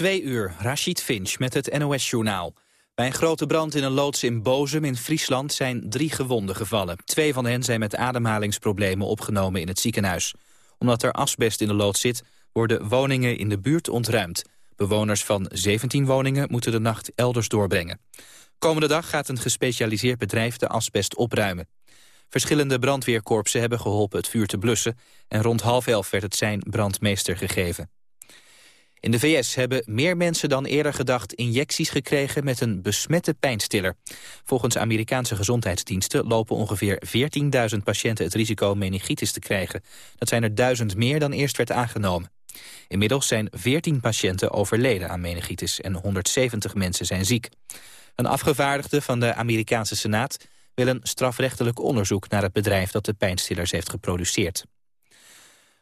Twee uur, Rashid Finch met het NOS-journaal. Bij een grote brand in een loods in Bozum in Friesland zijn drie gewonden gevallen. Twee van hen zijn met ademhalingsproblemen opgenomen in het ziekenhuis. Omdat er asbest in de loods zit, worden woningen in de buurt ontruimd. Bewoners van 17 woningen moeten de nacht elders doorbrengen. Komende dag gaat een gespecialiseerd bedrijf de asbest opruimen. Verschillende brandweerkorpsen hebben geholpen het vuur te blussen... en rond half elf werd het zijn brandmeester gegeven. In de VS hebben meer mensen dan eerder gedacht injecties gekregen met een besmette pijnstiller. Volgens Amerikaanse gezondheidsdiensten lopen ongeveer 14.000 patiënten het risico meningitis te krijgen. Dat zijn er duizend meer dan eerst werd aangenomen. Inmiddels zijn 14 patiënten overleden aan meningitis en 170 mensen zijn ziek. Een afgevaardigde van de Amerikaanse Senaat wil een strafrechtelijk onderzoek naar het bedrijf dat de pijnstillers heeft geproduceerd.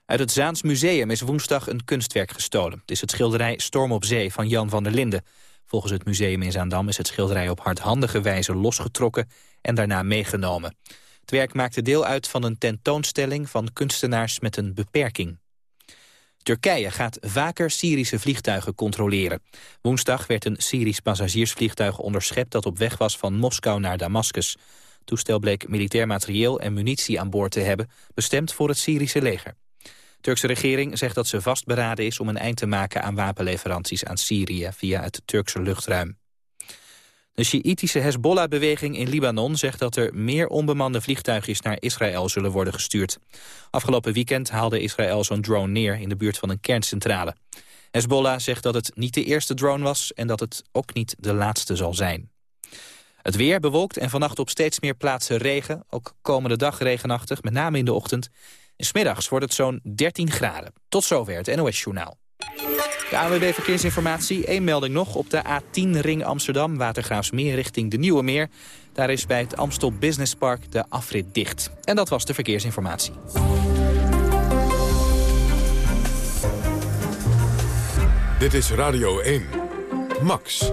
Uit het Zaans Museum is woensdag een kunstwerk gestolen. Het is het schilderij Storm op Zee van Jan van der Linden. Volgens het museum in Zaandam is het schilderij op hardhandige wijze losgetrokken en daarna meegenomen. Het werk maakte deel uit van een tentoonstelling van kunstenaars met een beperking. Turkije gaat vaker Syrische vliegtuigen controleren. Woensdag werd een Syrisch passagiersvliegtuig onderschept... dat op weg was van Moskou naar Damascus. Het toestel bleek militair materieel en munitie aan boord te hebben... bestemd voor het Syrische leger. Turkse regering zegt dat ze vastberaden is om een eind te maken aan wapenleveranties aan Syrië via het Turkse luchtruim. De Sjiïtische Hezbollah-beweging in Libanon zegt dat er meer onbemande vliegtuigjes naar Israël zullen worden gestuurd. Afgelopen weekend haalde Israël zo'n drone neer in de buurt van een kerncentrale. Hezbollah zegt dat het niet de eerste drone was en dat het ook niet de laatste zal zijn. Het weer bewolkt en vannacht op steeds meer plaatsen regen. Ook komende dag regenachtig, met name in de ochtend. En smiddags wordt het zo'n 13 graden. Tot zover het NOS Journaal. De AWB Verkeersinformatie, één melding nog. Op de A10 Ring Amsterdam, Watergraafsmeer richting de Nieuwe Meer. Daar is bij het Amstel Business Park de afrit dicht. En dat was de verkeersinformatie. Dit is Radio 1. Max.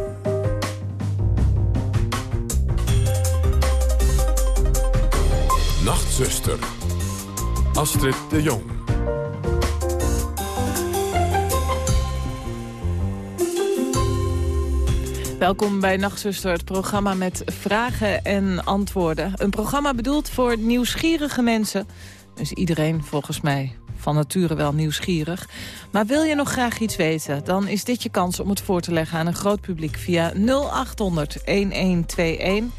Nachtzuster. Astrid de Jong. Welkom bij Nachtzuster, het programma met vragen en antwoorden. Een programma bedoeld voor nieuwsgierige mensen. Dus iedereen volgens mij van nature wel nieuwsgierig. Maar wil je nog graag iets weten, dan is dit je kans om het voor te leggen aan een groot publiek via 0800 1121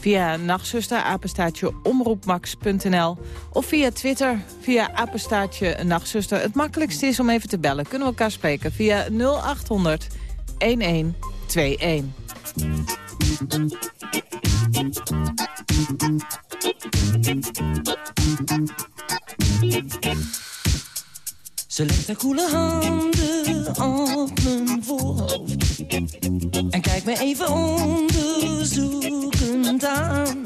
via nachtzuster, apenstaatje omroepmax.nl of via Twitter, via apenstaatje nachtzuster. Het makkelijkste is om even te bellen. Kunnen we elkaar spreken via 0800 1121. Ze legt haar koele handen op mijn voorhoofd. En kijkt me even onderzoekend aan.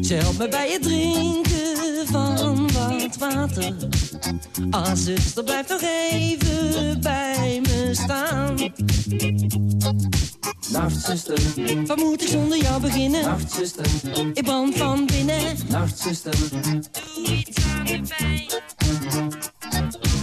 Ze helpt me bij het drinken van wat water. Ah, zuster, blijf nog even bij me staan. Nachtzuster, wat moet ik zonder jou beginnen? Nachtzuster, ik brand van binnen. Nachtzuster, doe iets aan de pijn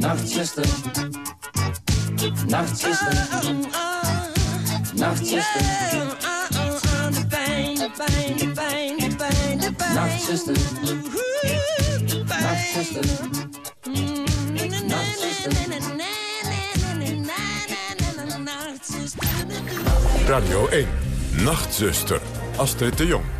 Nachtzuster, Nachtzuster, Nachtzuster, de pijn, de pijn, de pijn, de pijn, de pijn. Nachtzuster, Nachtzuster, Radio 1, Nachtzuster. Astrid de Jong.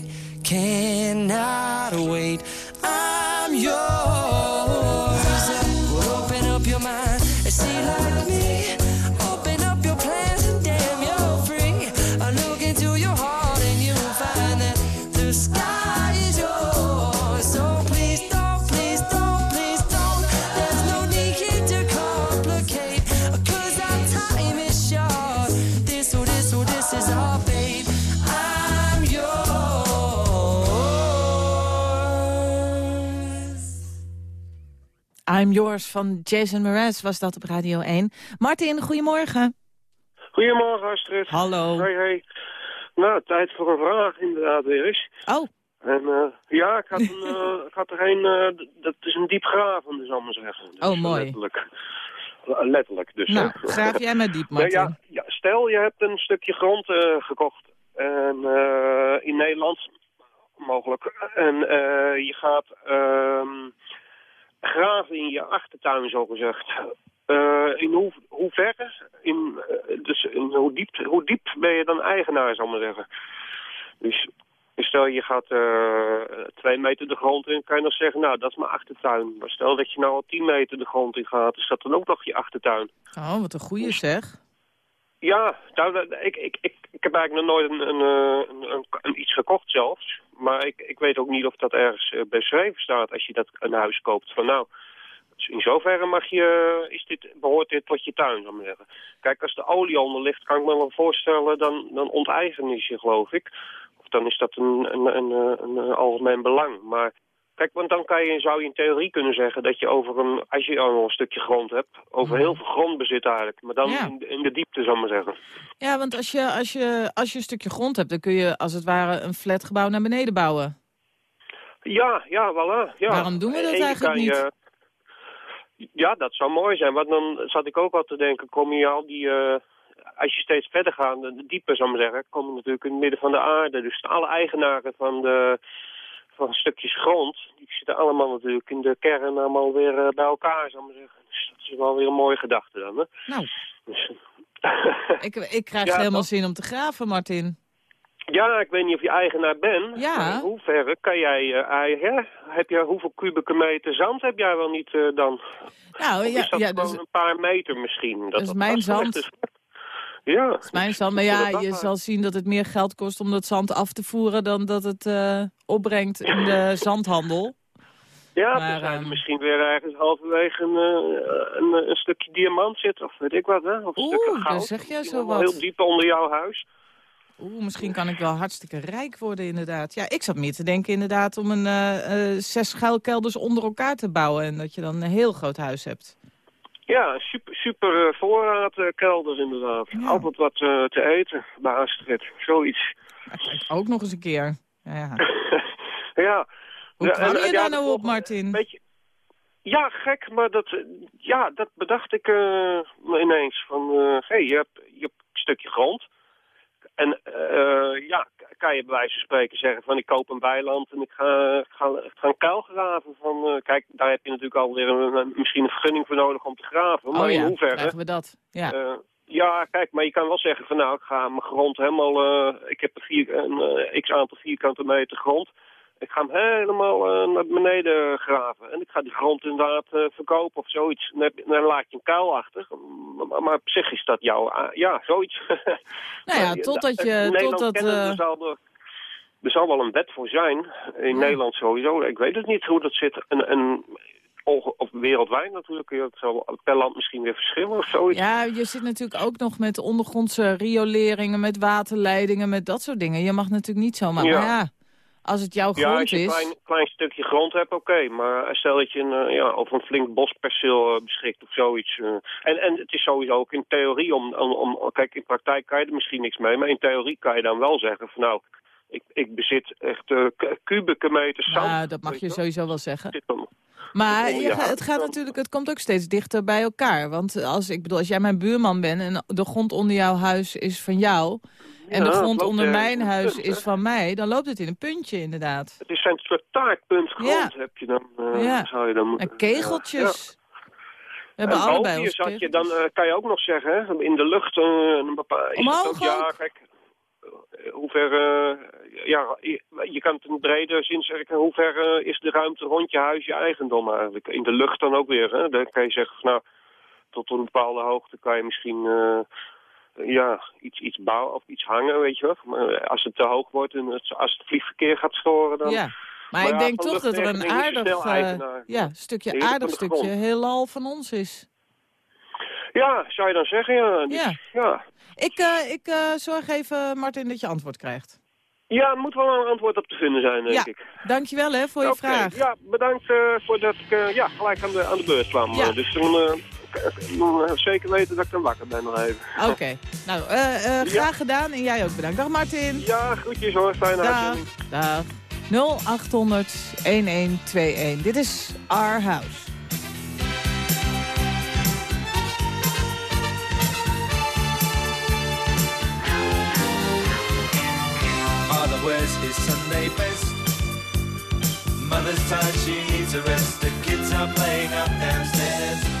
cannot wait. I'm Yours van Jason Mraz was dat op Radio 1. Martin, goedemorgen. Goedemorgen Astrid. Hallo. Hey, hey. Nou, tijd voor een vraag inderdaad weer eens. Oh, En eh, ja, ik had, een, eh, ik had er een, eh, dat is een diepgravende, zal ik maar zeggen. Dus, Oh, mooi. Letterlijk. Letterlijk dus. nou, graaf jij maar diep, Martin. ja, ja, stel je hebt een stukje grond gekocht en, eh, in Nederland, mogelijk, en je gaat ehm, graven in je achtertuin, zogezegd. Eh in hoe, hoe ver, in, eh, dus in hoe, diep, hoe diep ben je dan eigenaar, zal ik maar zeggen. Dus stel je gaat eh, twee meter de grond in, kan je nog zeggen, nou, dat is mijn achtertuin. Maar stel dat je nou al tien meter de grond in gaat, is dat dan ook nog je achtertuin? Oh, wat een goeie zeg. Ja, nou, ik, ik, ik, ik heb eigenlijk nog nooit eh, een, een, een iets gekocht zelfs. Maar ik, ik weet ook niet of dat ergens eh, beschreven staat als je dat een huis koopt. Van nou, in zoverre mag je, is dit, behoort dit tot je tuin, zal ik zeggen. Kijk, als de olie onder ligt, kan ik me wel voorstellen, dan, dan onteigen is je, geloof ik. Of dan is dat een, een, een, een, een algemeen belang. Maar kijk, want dan kan je, zou je in theorie kunnen zeggen dat je over een, als je al een stukje grond hebt, over heel veel grond bezit eigenlijk. Maar dan Ja. in, de- in de diepte, zal ik maar zeggen. Ja, want als je, als, je, als je een stukje grond hebt... dan kun je als het ware een flatgebouw naar beneden bouwen. Ja, ja, voilà. Ja. Waarom doen we dat En eigenlijk je- Ja, dat zou mooi zijn. Want dan zat ik ook al te denken, kom je al die... eh, als je steeds verder gaat, de diepe zou ik maar zeggen, kom je natuurlijk in het midden van de aarde. Dus alle eigenaren van, de, van stukjes grond, die zitten allemaal natuurlijk in de kern allemaal weer eh, bij elkaar, zou maar zeggen. Dus dat is wel weer een mooie gedachte dan, hè? Nou, Dus, ik, ik krijg Ja, helemaal zin om te graven, Martin. Ja, ik weet niet of je eigenaar bent. Ja. In hoeverre kan jij eigen? Heb je, hoeveel kubieke meter zand heb jij wel niet eh, dan? Nou, ja, is dat ja dus, een paar meter misschien? Dat, is mijn zand. is? Ja. dat is mijn zand. Maar ja, je zal zien dat het meer geld kost om dat zand af te voeren... dan dat het eh, opbrengt in de zandhandel. Ja, Maar, er zijn ehm, misschien weer ergens halverwege een, eh, een, een stukje diamant zit, of weet ik wat, hè? Of een Oeh, stukje goud. zeg Die zo wat. Heel diep onder jouw huis. Oeh, misschien kan ik wel hartstikke rijk worden inderdaad. Ja, ik zat meer te denken inderdaad om een eh, eh, zes schuilkelders onder elkaar te bouwen... en dat je dan een heel groot huis hebt. Ja, super, super eh, voorraad eh, kelders inderdaad. Ja. Altijd wat eh, te eten bij Astrid, zoiets. Ook nog eens een keer. Ja, ja. Hoe Ja, kwam je en daar ja, nou op, Martin? Weet je, ja, gek, maar dat, eh, ja, dat bedacht ik ineens. Van, eh hey, je hebt, je hebt een stukje grond. En ja, kan je bij wijze van spreken zeggen van ik koop een weiland en ik ga, ga, ga een kuil graven. Van, eh, kijk, daar heb je natuurlijk alweer een, misschien een vergunning voor nodig om te graven. Maar oh in ja, hoeverre? krijgen we dat. Ja. Eh, ja, kijk, maar je kan wel zeggen van nou, ik ga mijn grond helemaal... eh, ik heb een, vier, een x aantal vierkante meter grond. Ik ga hem helemaal eh, naar beneden graven. En ik ga die grond inderdaad eh, verkopen of zoiets. Dan, dan laat je een kuil achter. Maar, maar op zich is dat jouw... ah, ja, zoiets. Nou ja, totdat je... Nederland Totdat, eh, er, zal wel een wet voor zijn. In Nederland sowieso. Ik weet het niet hoe dat zit. En, en, of wereldwijd natuurlijk. Het zal per land misschien weer verschillen of zoiets. ja, je zit natuurlijk ook nog met ondergrondse rioleringen, met waterleidingen, met dat soort dingen. Je mag natuurlijk niet zomaar... Ja. Maar ja, als het jouw Ja, grond als je een is... klein, klein stukje grond hebt, oké. Maar stel dat je een, eh, ja, over een flink bosperceel eh, beschikt of zoiets. eh. En, en het is sowieso ook in theorie om, om, om... Kijk, in praktijk kan je er misschien niks mee. Maar in theorie kan je dan wel zeggen van nou... Ik, ik bezit echt eh, kubieke meters zand. Nou, dat mag je sowieso wel zeggen. Maar het gaat natuurlijk, het komt ook steeds dichter bij elkaar. Want als, ik bedoel, als jij mijn buurman bent en de grond onder jouw huis is van jou... en de grond onder mijn huis punt, is van mij... dan loopt het in een puntje inderdaad. Het is een soort taartpunt grond Ja. heb je dan. eh, Ja. zou je dan moeten... En kegeltjes. We hebben en allebei je onze zat je dan, eh, kan je ook nog zeggen, in de lucht eh, een bepaalde... Omhoog Ja, kijk, hoe ver, ja, je, kan het in brede zin zeggen, hoe ver is de ruimte rond je huis je eigendom eigenlijk? In de lucht dan ook weer, hè? Dan kan je zeggen, van, nou, tot een bepaalde hoogte kan je misschien... ja, iets, iets bouwen of iets hangen, weet je wel. Maar als het te hoog wordt en het, als het vliegverkeer gaat storen, dan... Ja. Maar, Maar ik ja, denk toch dat er een aardig, eigenaar. ja, stukje aardig stukje heelal van ons is. Ja, zou je dan zeggen, ja. Dus, Ja. ja. Ik, eh, ik eh, zorg even, Martin, dat je antwoord krijgt. Ja, er moet wel een antwoord op te vinden zijn, denk Ja, ik. dankjewel hè voor je vraag. Ja, bedankt eh, voor dat ik ja, gelijk aan de, aan de beurt kwam. Dus dan k- ik moet eh, zeker weten dat ik dan wakker ben nog even. Oké, nou eh, eh, graag gedaan en jij ook bedankt. Dag Martin. Ja, groetjes hoor. Fijne uitzending. Dag. 0800 1121. Dit is Our House. Father wears his Sunday best. Mother's tired, she needs a rest. The kids are playing up downstairs.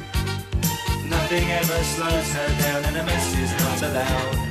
Nothing ever slows her down, and a mess is not allowed.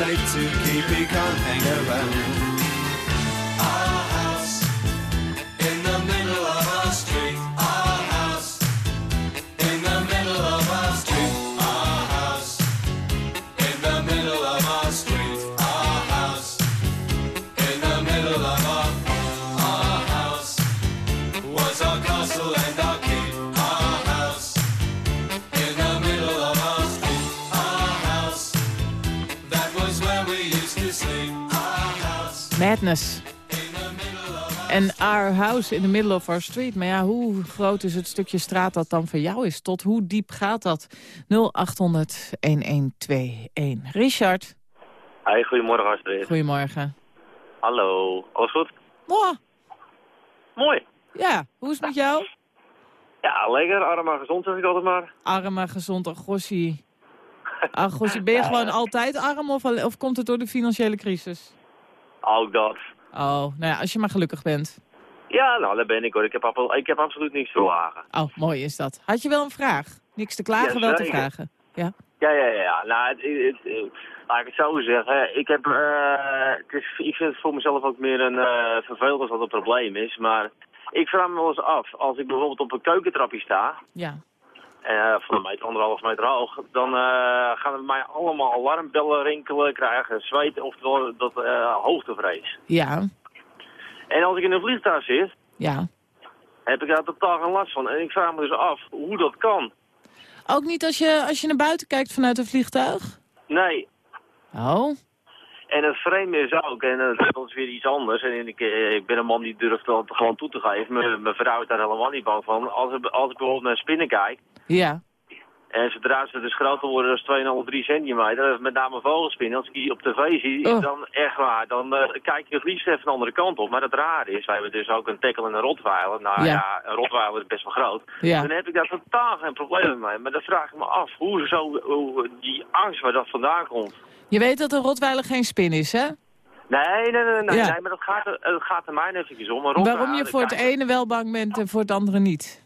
Date to keep, he can't hang around. House in the Middle of Our Street. Maar ja, hoe groot is het stukje straat dat dan voor jou is? Tot hoe diep gaat dat? 0800-1121. Richard, Hey, goedemorgen Astrid. goedemorgen. Hallo, alles goed? Mooi. Mooi. Ja, hoe is het met jou? Ja, lekker, arm maar gezond zeg ik altijd maar. Arm maar gezond, Agossie. Agossie, ben je gewoon altijd arm of, of komt het door de financiële crisis? Ook dat. Oh, nou ja, als je maar gelukkig bent. Ja, nou, daar ben ik hoor. Ik heb, appel- ik heb absoluut niks te klagen. Oh, mooi is dat. Had je wel een vraag? Niks te klagen, wel te vragen. Ja? Ja, ja, ja. Nou, het, het, het- laat ik het zo zeggen. Ik, heb, eh, het is, ik vind het voor mezelf ook meer een uh, vervelend als dat een probleem is. Maar ik vraag me wel eens af, als ik bijvoorbeeld op een keukentrapje sta... Ja. eh, van een meter, anderhalf meter hoog, dan gaan er mij allemaal alarmbellen rinkelen, krijgen zweet, oftewel dat hoogtevrees. Ja. En als ik in een vliegtuig zit, Ja. heb ik daar totaal geen last van. En ik vraag me dus af hoe dat kan. Ook niet als je, als je naar buiten kijkt vanuit een vliegtuig? Nee. Oh. En het vreemde is ook, en dat is weer iets anders. En ik, eh, ik ben een man die durft dat gewoon toe te geven. Mijn mijn vrouw is daar helemaal niet bang van. Als, ik- als ik bijvoorbeeld naar spinnen kijk, Ja. En zodra ze dus groter worden dan 2,5, 3 centimeter, met name vogelspinnen, als ik die op tv zie, Oh. dan echt waar, dan eh, kijk je het liefst even de andere kant op. Maar het rare is, wij hebben dus ook een tackle en een rotweiler. Nou Ja. ja, een rotweiler is best wel groot. Ja. Dan heb ik daar totaal geen probleem mee. Maar dan vraag ik me af, hoe, zo, hoe die angst waar dat vandaan komt. Je weet dat een rotweiler geen spin is, hè? Nee, nee, nee, nee, Ja. nee maar dat gaat, er, het gaat er mij even om. Waarom je voor het ene wel bang bent en voor het andere niet?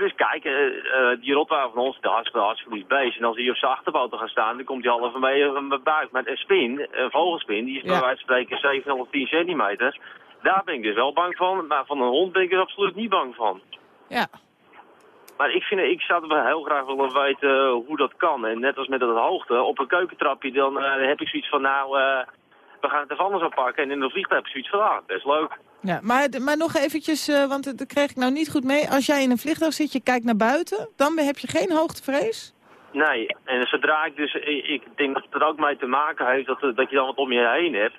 Dus kijk, eh, eh, die rotwagen van ons, de hartstikke, hartstikke beest. En als hij op zijn achterpoten gaat staan, dan komt hij van mijn buik. Maar een spin, een vogelspin, die is bij Ja. wijze van spreken 7 of 10 centimeter. Daar ben ik dus wel bang van, maar van een hond ben ik er absoluut niet bang van. Ja. Maar ik, vind, ik zou wel heel graag willen weten hoe dat kan. En net als met dat hoogte, op een keukentrapje, dan eh, heb ik zoiets van, nou, eh, we gaan het even anders oppakken. En in een vliegtuig heb ik zoiets van, ah, best leuk. Ja, maar, maar nog eventjes, eh, want dat kreeg ik nou niet goed mee. Als jij in een vliegtuig zit, je kijkt naar buiten, dan heb je geen hoogtevrees? Nee, en zodra ik dus, ik, ik denk dat het er ook mee te maken heeft dat, dat je dan wat om je heen hebt.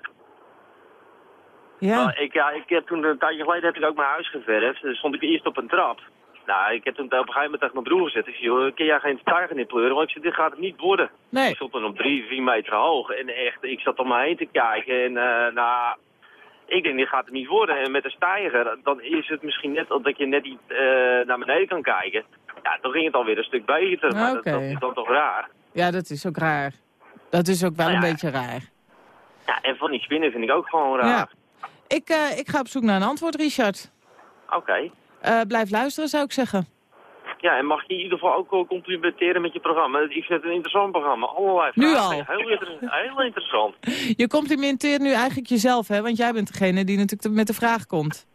Ja. Maar ik, ja, ik heb toen een tijdje geleden heb ik ook mijn huis geverfd. Dus stond ik eerst op een trap. Nou, ik heb toen op een gegeven moment tegen mijn broer gezet. Ik zei, joh, kun jij geen stijger in pleuren? Want ik zei, dit gaat het niet worden. Nee. Ik stond dan op drie, vier meter hoog. En echt, ik zat om me heen te kijken. En eh, nou, ik denk, dit gaat het niet worden. En met een stijger, dan is het misschien net dat je net niet eh, naar beneden kan kijken. Ja, dan ging het alweer een stuk beter. Maar dat, dat is dan toch raar. Ja, dat is ook raar. Dat is ook wel Nou een beetje raar. Ja, en van die spinnen vind ik ook gewoon raar. Ja. Ik, eh, ik ga op zoek naar een antwoord, Richard. Oké. Eh, blijf luisteren, zou ik zeggen. Ja, en mag je in ieder geval ook complimenteren met je programma. Ik vind het een interessant programma. Allerlei Nu al? Heel, inter- heel interessant. Je complimenteert nu eigenlijk jezelf, hè? Want jij bent degene die natuurlijk met de vraag komt.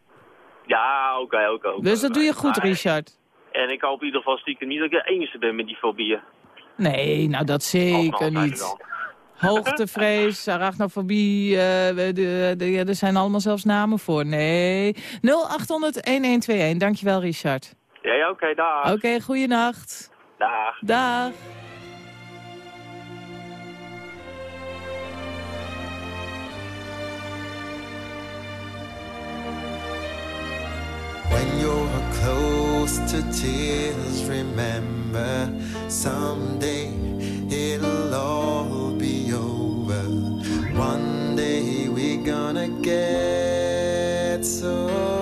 Ja, oké, oké. Dus dat doe je goed, Richard. En ik hoop in ieder geval stiekem niet dat ik de enige ben met die fobieën. Nee, nou dat zeker niet. Hoogtevrees, arachnofobie, eh, de, de, de- ja, er zijn allemaal zelfs namen voor. Nee. 0800-1121, dankjewel Richard. Ja, ja oké, dag. Oké, goeienacht. Dag. Dag. When you're close to tears, remember someday it'll all be over. One day we're gonna get so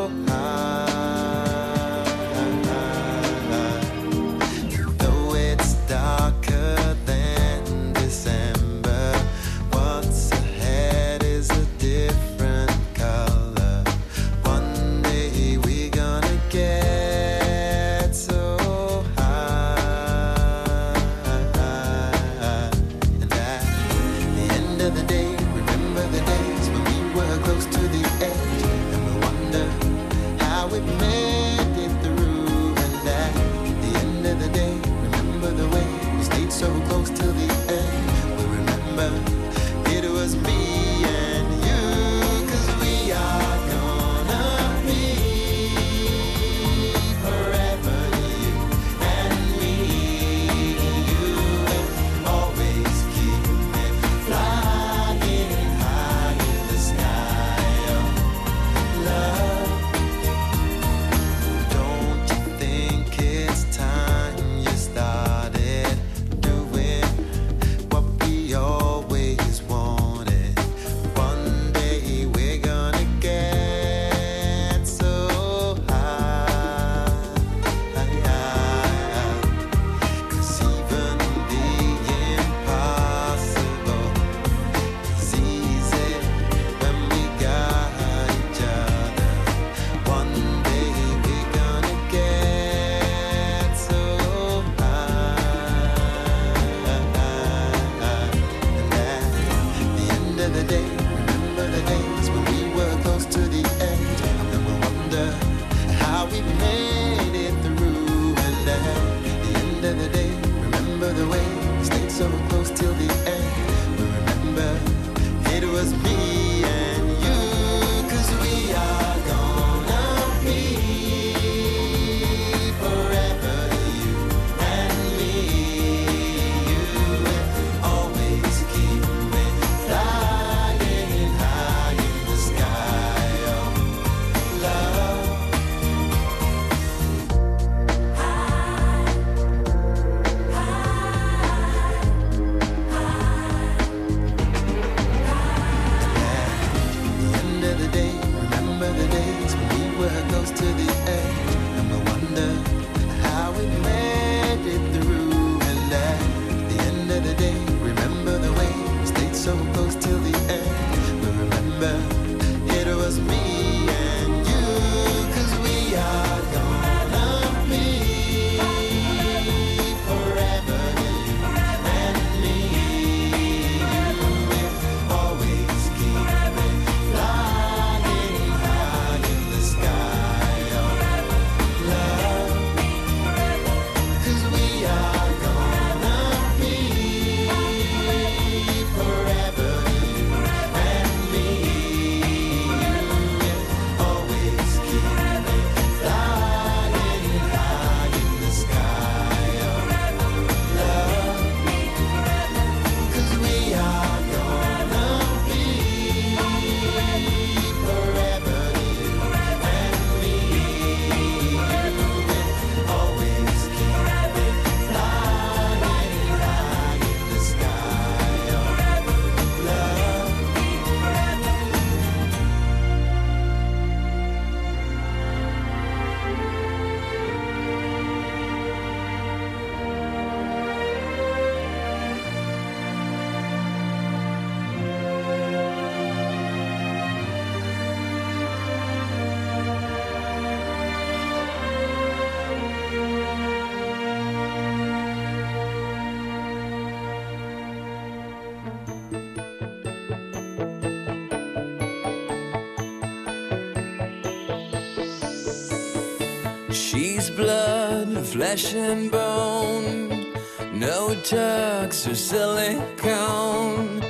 She's blood, flesh and bone. No tucks or silicone.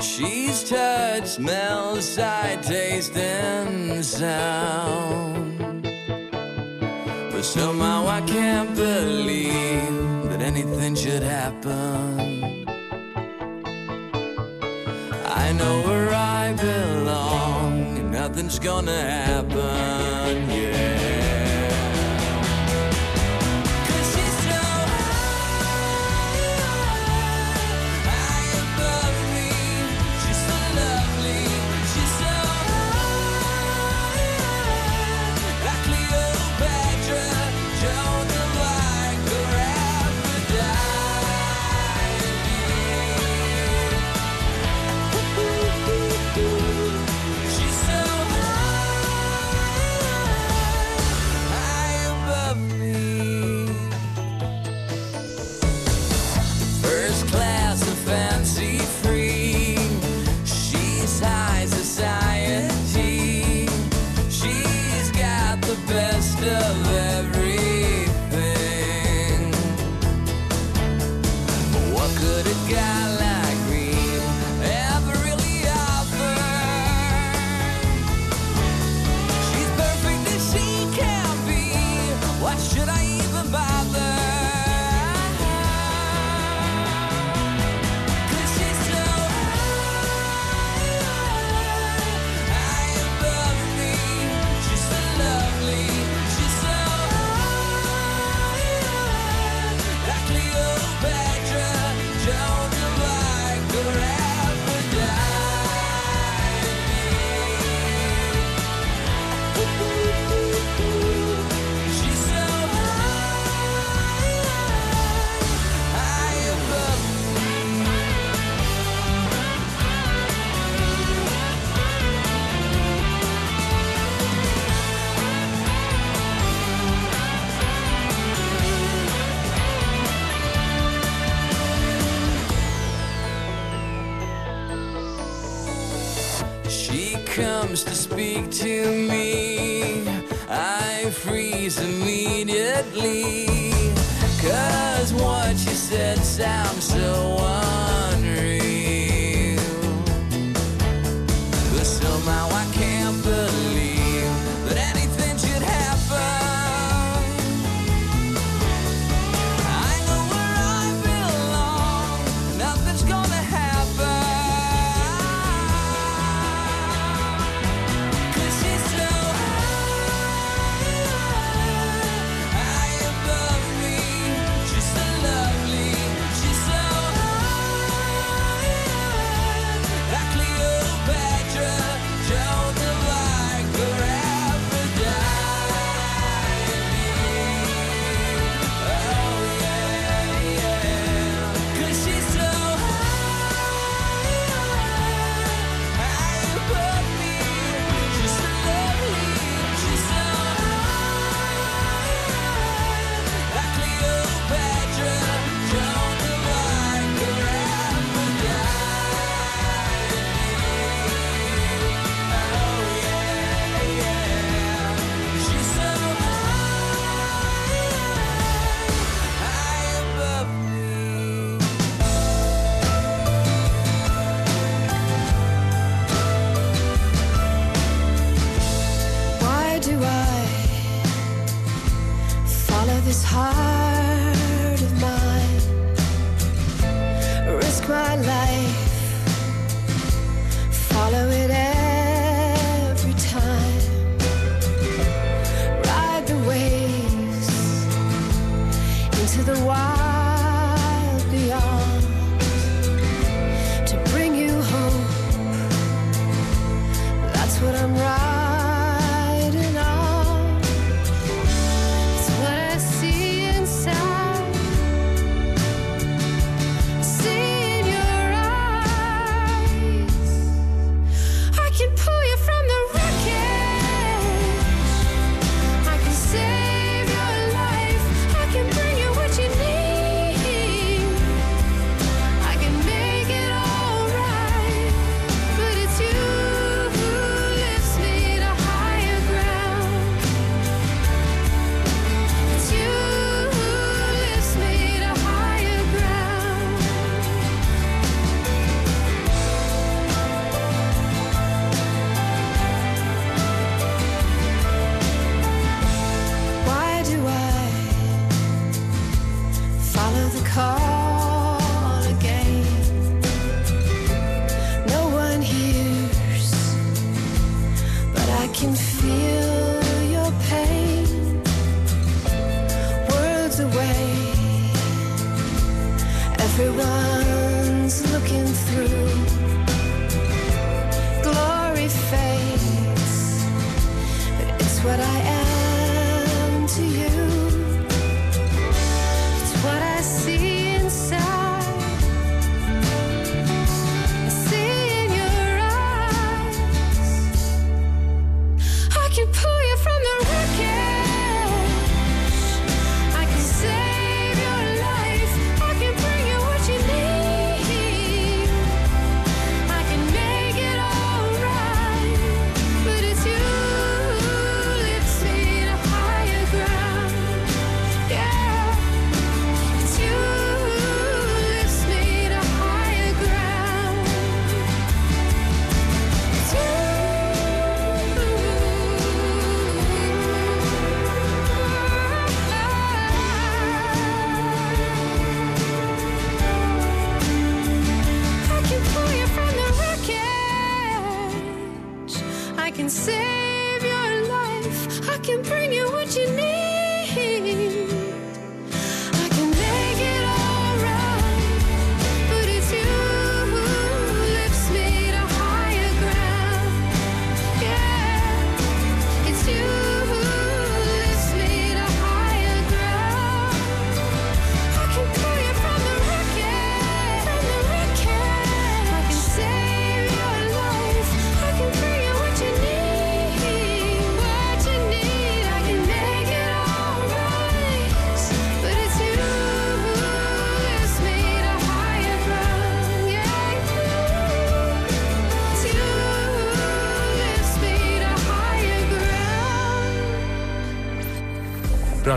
She's touch, smell, sight, taste, and sound. But somehow I can't believe that anything should happen. I know where I belong, and nothing's gonna happen.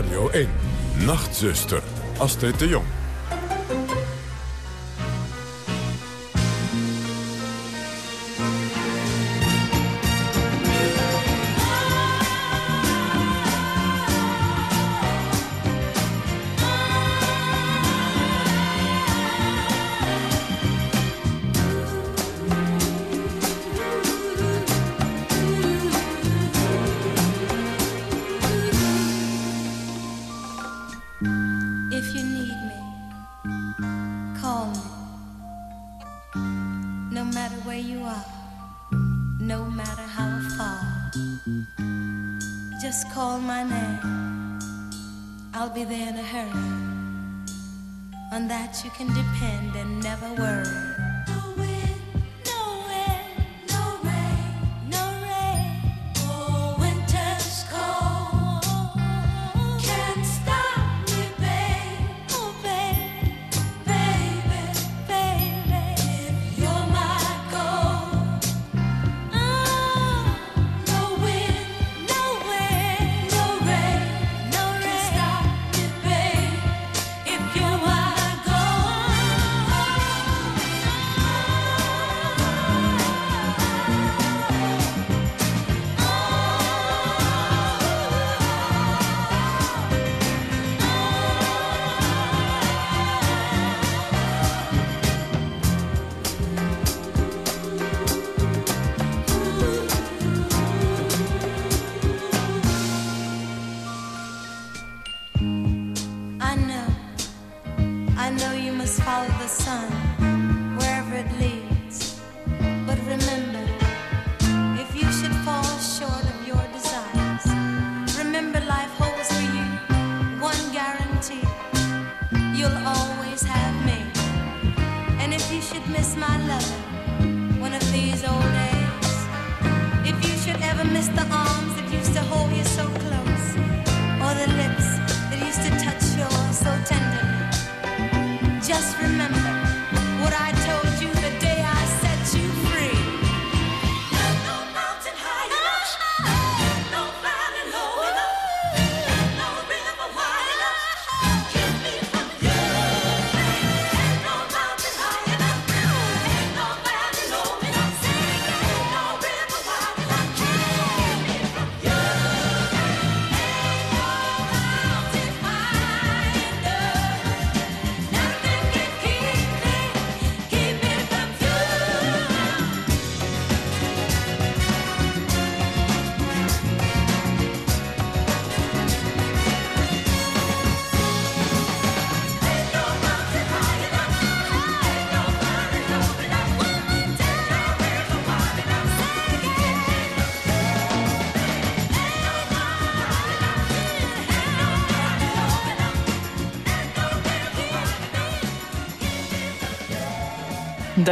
Radio 1, Nachtzuster, Astrid de Jong.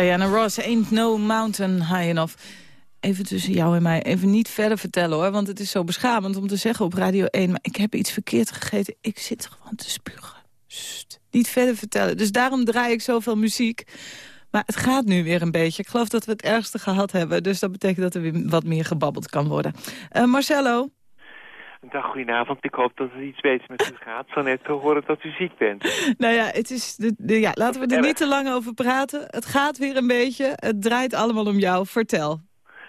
Diana Ross, Ain't No Mountain High Enough. Even tussen jou en mij, even niet verder vertellen hoor... want het is zo beschamend om te zeggen op Radio 1... maar ik heb iets verkeerd gegeten, ik zit gewoon te spugen. Niet verder vertellen. Dus daarom draai ik zoveel muziek. Maar het gaat nu weer een beetje. Ik geloof dat we het ergste gehad hebben. Dus dat betekent dat er weer wat meer gebabbeld kan worden. Eh, Marcello? Dag, goedenavond. Ik hoop dat het iets beter met u gaat. Zo net te horen dat u ziek bent. Nou ja, het is de, de- ja, laten we er niet te lang over praten. Het gaat weer een beetje. Het draait allemaal om jou. Vertel.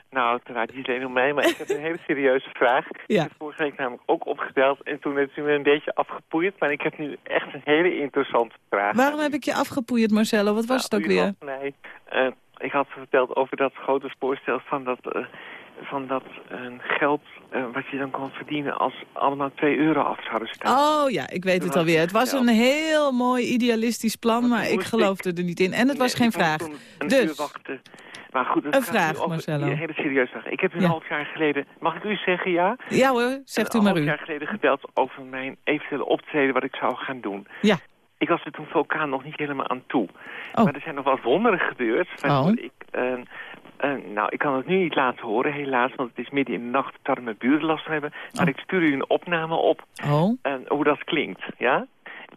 Nou, het draait niet alleen om mij, maar ik heb een hele serieuze vraag. Ik heb vorige week namelijk ook opgeteld en toen heeft u me een beetje afgepoeid. Maar ik heb nu echt een hele interessante vraag. Waarom heb ik je afgepoeierd, Marcello? Wat was het ook Nou, U weer? had mij, eh, ik had verteld over dat grote voorstel van dat, eh, van dat eh, geld eh, wat je dan kon verdienen als allemaal 2 euro af zouden staan. Oh ja, ik weet het alweer. Het was een heel mooi idealistisch plan, maar ik geloofde er niet in. En het was geen vraag. Een Dus, wachten. Maar goed, Een vraag, over- Marcello. Een hele serieuze vraag. Ik heb u een half jaar geleden, mag ik u zeggen ja? ja hoor, zegt u een maar half u. jaar geleden gebeld over mijn eventuele optreden wat ik zou gaan doen. Ja. Ik was er toen vulkaan nog niet helemaal aan toe. Oh. Maar er zijn nog wat wonderen gebeurd. Oh. Ik, eh, eh, nou, ik kan het nu niet laten horen, helaas, want het is midden in de nacht. Zouden mijn buren last van hebben. Maar ik stuur u een opname op Oh, en hoe dat klinkt, ja?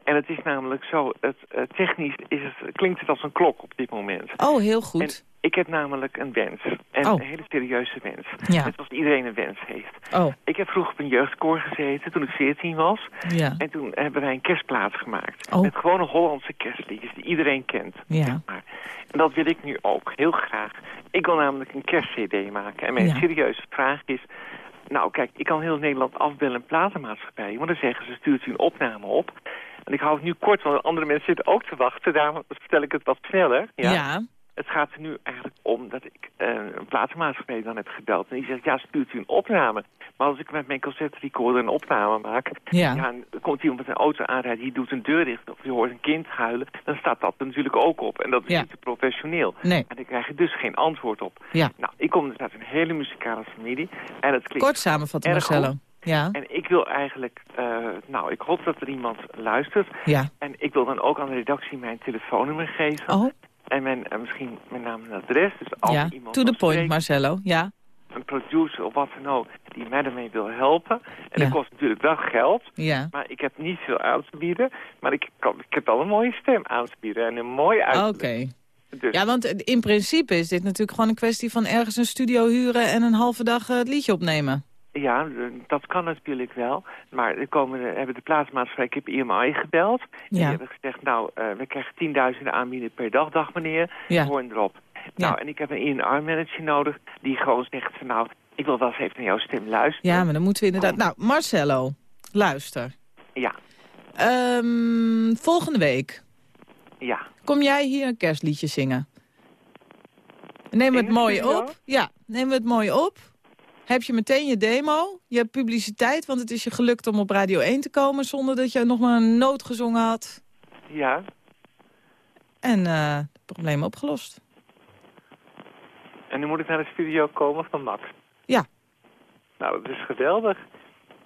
En het is namelijk zo, het, eh, technisch is het, klinkt het als een klok op dit moment. oh heel goed. En ik heb namelijk een wens. En Oh. een hele serieuze wens. Ja. Net zoals iedereen een wens heeft. Oh, Ik heb vroeger op een jeugdkoor gezeten toen ik 14 was. ja. En toen hebben wij een kerstplaat gemaakt. Oh. Met gewone Hollandse kerstliedjes die iedereen kent. Ja. Maar. En dat wil ik nu ook, heel graag. Ik wil namelijk een kerstcd maken. En mijn Ja. serieuze vraag is... Nou, kijk, ik kan heel Nederland afbellen een platenmaatschappij. Want dan zeggen ze, stuurt u een opname op. En ik hou het nu kort, want andere mensen zitten ook te wachten. Daarom vertel ik het wat sneller. Ja. Ja. Het gaat er nu eigenlijk om dat ik eh, een platenmaatschappij dan heb gebeld. En die zegt, ja, stuurt u een opname. Maar als ik met mijn cassette recorder een opname maak... Ja. dan komt iemand met een auto aanrijden, die doet een deur dicht... of je hoort een kind huilen, dan staat dat natuurlijk ook op. En dat is Ja. niet te professioneel. Nee. En daar krijg je dus geen antwoord op. Ja. Nou, ik kom dus uit een hele muzikale familie. En het klinkt Kort samenvatten, Marcello. Ja. En ik wil eigenlijk, eh, nou, ik hoop dat er iemand luistert. Ja. En ik wil dan ook aan de redactie mijn telefoonnummer geven. Oh, En mijn, eh, misschien mijn naam en adres. Dus als ja. iemand To the point, spreekt, Marcello. Ja. een producer of wat dan ook, die mij ermee wil helpen. En Ja. dat kost natuurlijk wel geld. Ja. Maar ik heb niet veel aan te bieden. Maar ik, kan, ik heb wel een mooie stem aan te bieden. En een mooi uiterlijk. Oké. Dus, Ja, want in principe is dit natuurlijk gewoon een kwestie van ergens een studio huren en een halve dag eh, het liedje opnemen. Ja, eh, dat kan natuurlijk wel. Maar er komen, er- hebben de plaatsmaatschappij, ik heb IMI gebeld. En Die Ja. hebben gezegd, nou, eh, we krijgen tienduizenden aanbieden per dag, dag meneer. Ja. Hoorn erop. Ja. Nou, en ik heb een INR-manager nodig die gewoon zegt van, nou, ik wil wel eens even naar jouw stem luisteren. Ja, maar dan moeten we inderdaad... Nou, Marcello, luister. Ja, Ehm, volgende week ja. kom jij hier een kerstliedje zingen. Neem het mooi op. Ja, neem het mooi op. Heb je meteen je demo. Je hebt publiciteit, want het is je gelukt om op Radio 1 te komen... zonder dat je nog maar een noot gezongen had. Ja, En eh het probleem opgelost. en nu moet ik naar de studio komen van Max. Ja. Nou, dat is geweldig.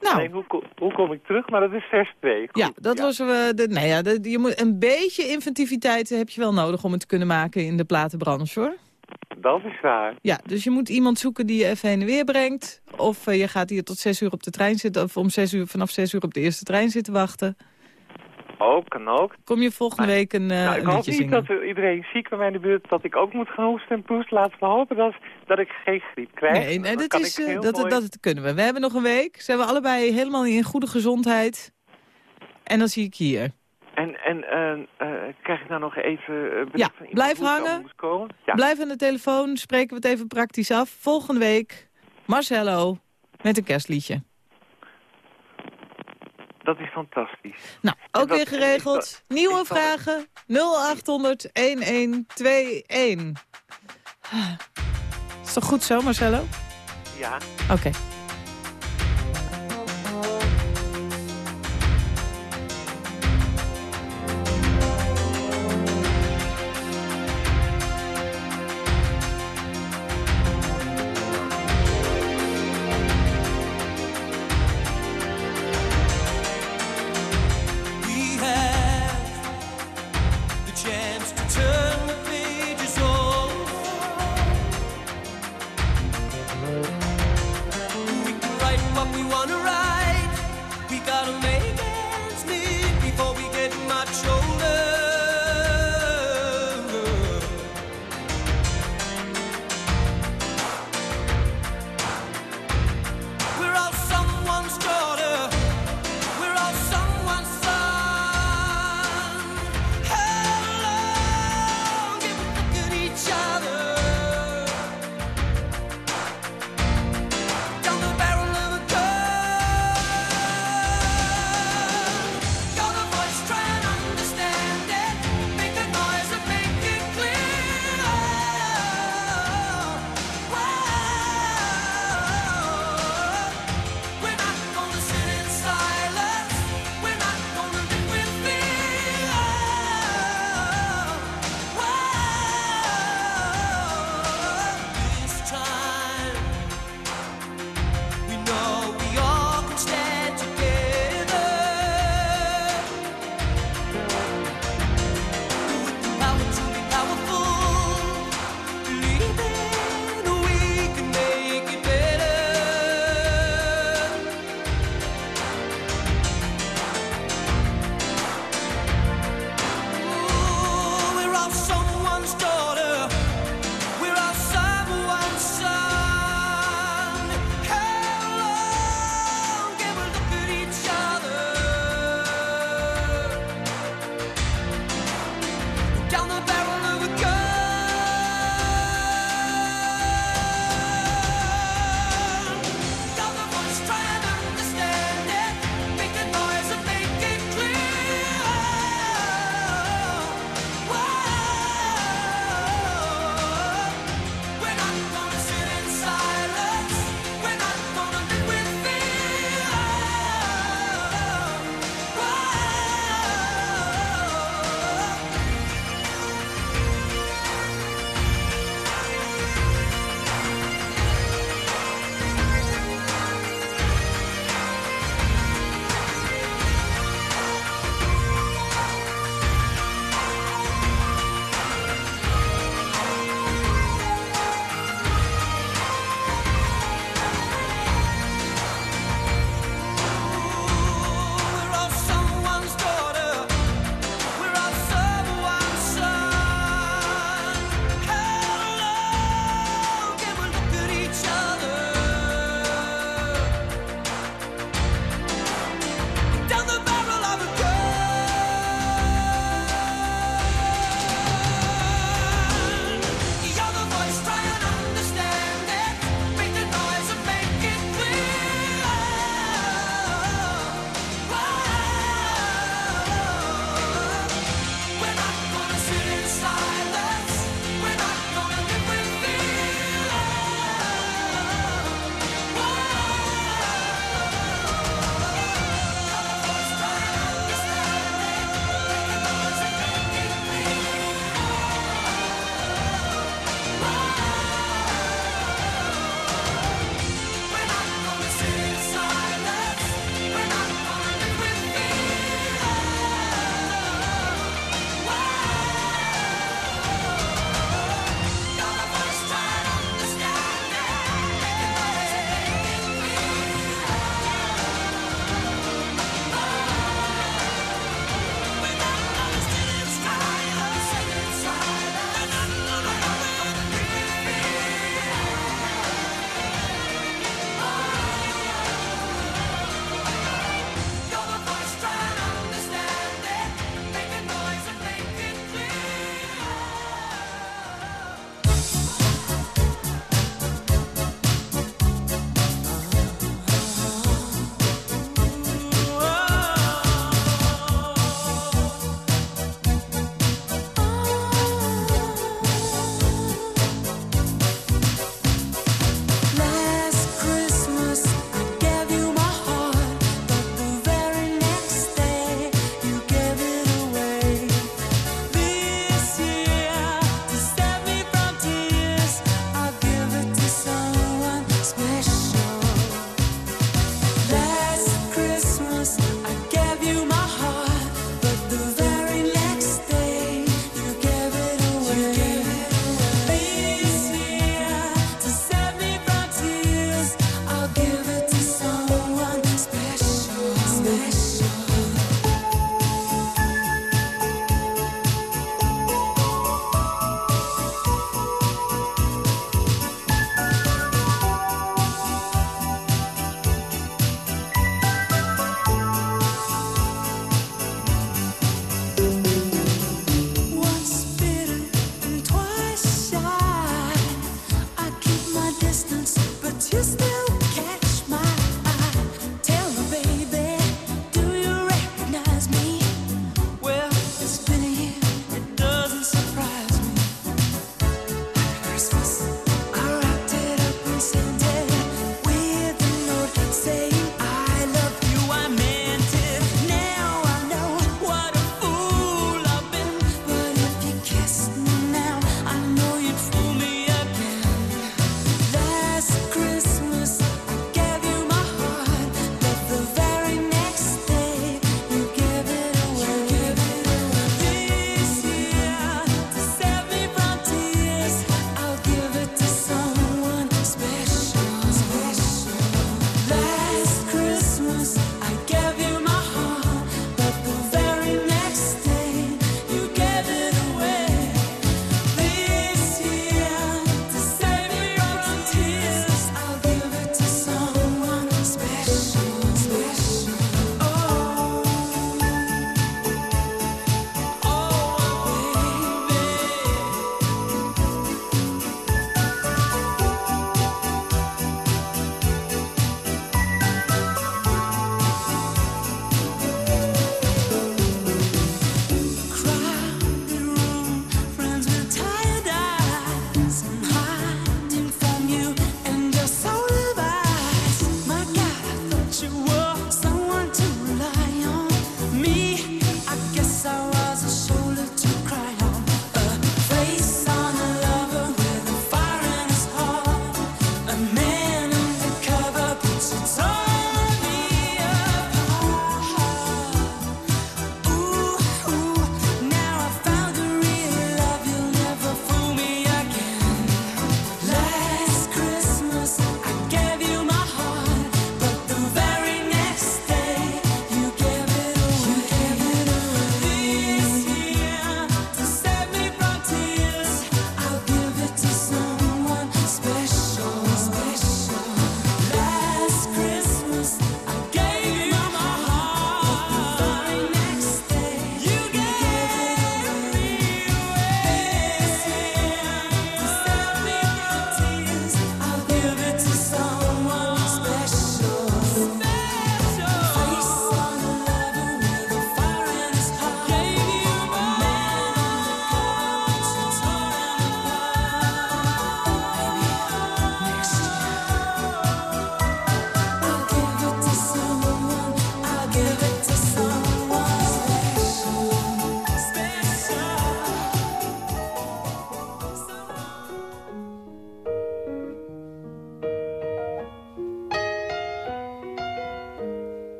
Nou, Alleen, hoe, hoe kom ik terug? Maar dat is vers 2. ja, dat lossen we... De, nou ja, de- je moet, een beetje inventiviteit heb je wel nodig om het te kunnen maken in de platenbranche, hoor. Dat is waar. Ja, dus je moet iemand zoeken die je even heen en weer brengt. Of eh, je gaat hier tot zes uur op de trein zitten... of om zes uur, vanaf zes uur op de eerste trein zitten wachten. Ook, kan ook. Kom je volgende week een, nou, ik een hoop niet zingen. dat er iedereen ziek bij mij in de buurt... dat ik ook moet gaan hoesten en poesten. Laten we hopen dat, dat ik geen griep krijg. Nee, nee dat, is, eh, dat, mooi- dat kunnen we. We hebben nog een week. Zijn we allebei helemaal in goede gezondheid. En dan zie ik je hier. En, en eh, eh, krijg ik nou nog even... eh, Ja, blijf hangen. Ja. Blijf aan de telefoon, spreken we het even praktisch af. Volgende week Marcello met een kerstliedje. Dat is fantastisch. Nou, ook weer geregeld. Nieuwe vragen 0800 1121. Is toch goed zo, Marcello? Ja. Oké.